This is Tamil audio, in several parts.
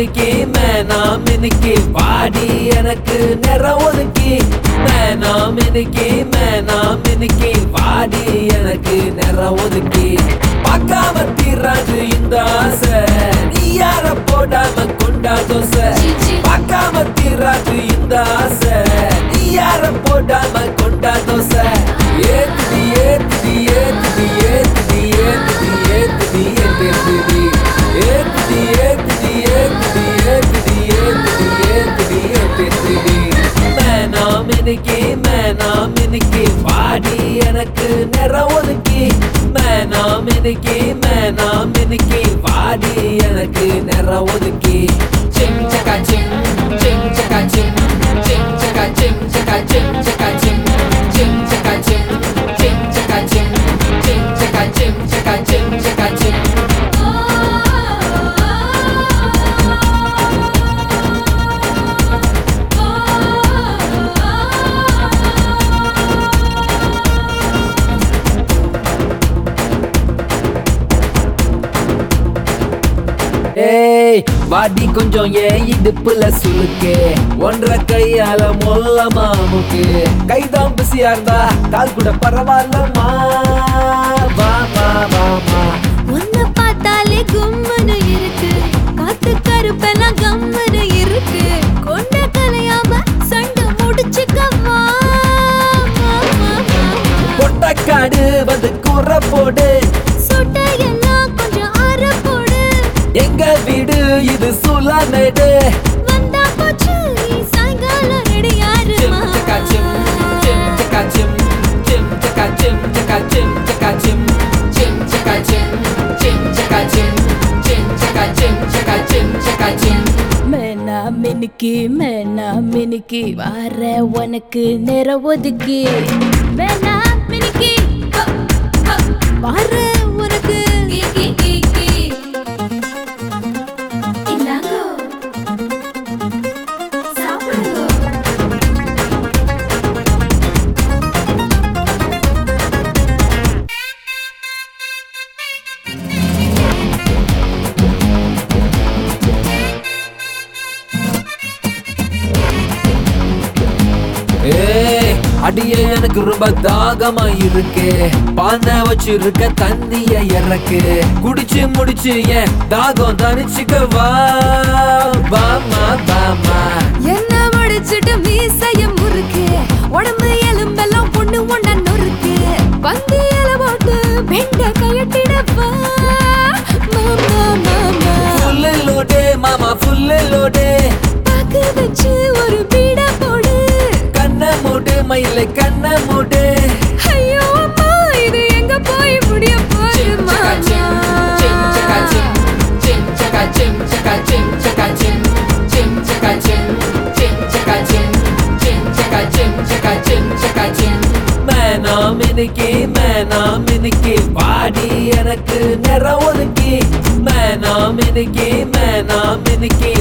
மேனா மினுக்கி மேனா மினுக்கி பாடி எனக்கு நிற ஒதுக்கி. மேனா மினுக்கி மேனா மினுக்கி பாடி எனக்கு நிற ஒதுக்கி. பார்க்காம தீராது இந்த ஆசை. நீ யார போடாம கொண்டா தோசை பார்க்காம தீராது இந்த ஆசை. ஏத்துடி மேனா மினுக்கி மேனா மினுக்கி பாடி எனக்கு நிற ஒதுக்கி. மேனா மினுக்கி மேனா மினுக்கி பாடி எனக்கு நிற ஒதுக்கி. சிங் சக்கா சிங் சிங் சக்கா வாடி கொஞ்சம் ஏன் இடுப்புல சுளுக்கு? ஒன்றரை கையால மொல்லமா முக்கு கைதான் பிஸியா இருந்தா கால் கூட பரவாயில்லம்மா. இது சுலனடே வந்தா போச்சு சாயங்கால ரெடி யாரு சக்கா ஜிம் ஜிம் சக்கா ஜிம் ஜிம் சக்கா ஜிம் சக்கா ஜிம் சக்கா ஜிம் ஜிம் சக்கா ஜிம் ஜிம் சக்கா ஜிம் ஜிம் சக்கா ஜிம் சக்கா ஜிம் சக்கா ஜிம் மேனா மினுக்கி மேனா மினுக்கி வார உனக்கு நேர ஒதுக்கி மேனா அடியே எனக்கு ரொம்ப தாகமா இருக்கு பானை வச்சிருக்க தண்ணிய இறக்கு. குடிச்சு முடிச்சு ஏன் தாகம் தனிச்சுக்க வாமா வாமா என்ன முடிச்சிட்டு மீசைய முறுக்கு. உடம்பு எலும்பெல்லாம் பொண்ணு ஒண்ணா நொறுக்கு. பந்தி இல போட்டு பெண்ட கையட்டிடப்பா மாமா மாமா. ஃபுல்லு லோடே மாமா ஃபுல்லு லோடே பாக்கு வச்சு ஒரு மயில கண்ண மூடு ஐயோ அம்மா இது எங்க போய் முடிய போகுது மாமா மேனா மினுக்கி மேனா மினுக்கி பாடி எனக்கு நிற ஒதுக்கி மேனா மினுக்கி மேனா மினுக்கி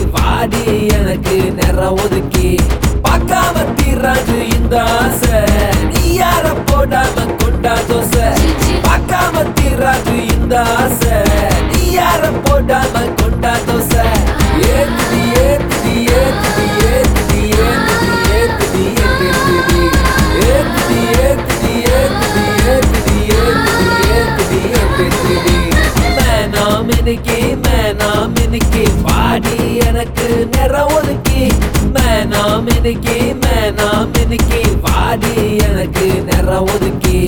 எனக்கு நிற ஒதுக்கி. பார்க்காம தீராது இந்த ஆசை. நீ யார போடாம கொண்டா மினுக்கி மேனா மினுக்கி பாடி எனக்கு நிற ஒதுக்கி. மேனா மினுக்கி மேனா மினுக்கி பாடி எனக்கு நிற ஒதுக்கி.